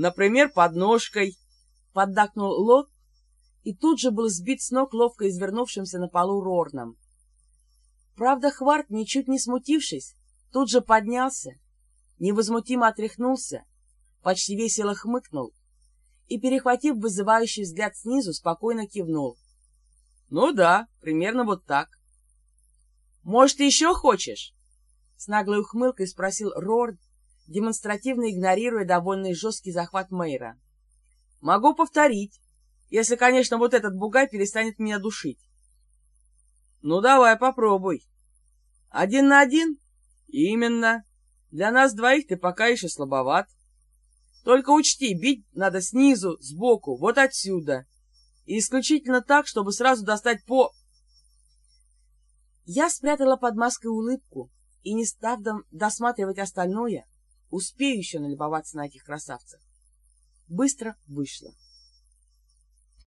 например, подножкой, — поддакнул Лот, и тут же был сбит с ног ловко извернувшимся на полу Рорном. Правда, Хварт, ничуть не смутившись, тут же поднялся, невозмутимо отряхнулся, почти весело хмыкнул и, перехватив вызывающий взгляд снизу, спокойно кивнул. — Ну да, примерно вот так. — Может, еще хочешь? — с наглой ухмылкой спросил Рорд, демонстративно игнорируя довольно жесткий захват Мэйра. — Могу повторить, если, конечно, вот этот бугай перестанет меня душить. — Ну, давай, попробуй. — Один на один? — Именно. Для нас двоих ты пока еще слабоват. Только учти, бить надо снизу, сбоку, вот отсюда. И исключительно так, чтобы сразу достать по... Я спрятала под маской улыбку и, не став досматривать остальное, успею еще налюбоваться на этих красавцев. Быстро вышла.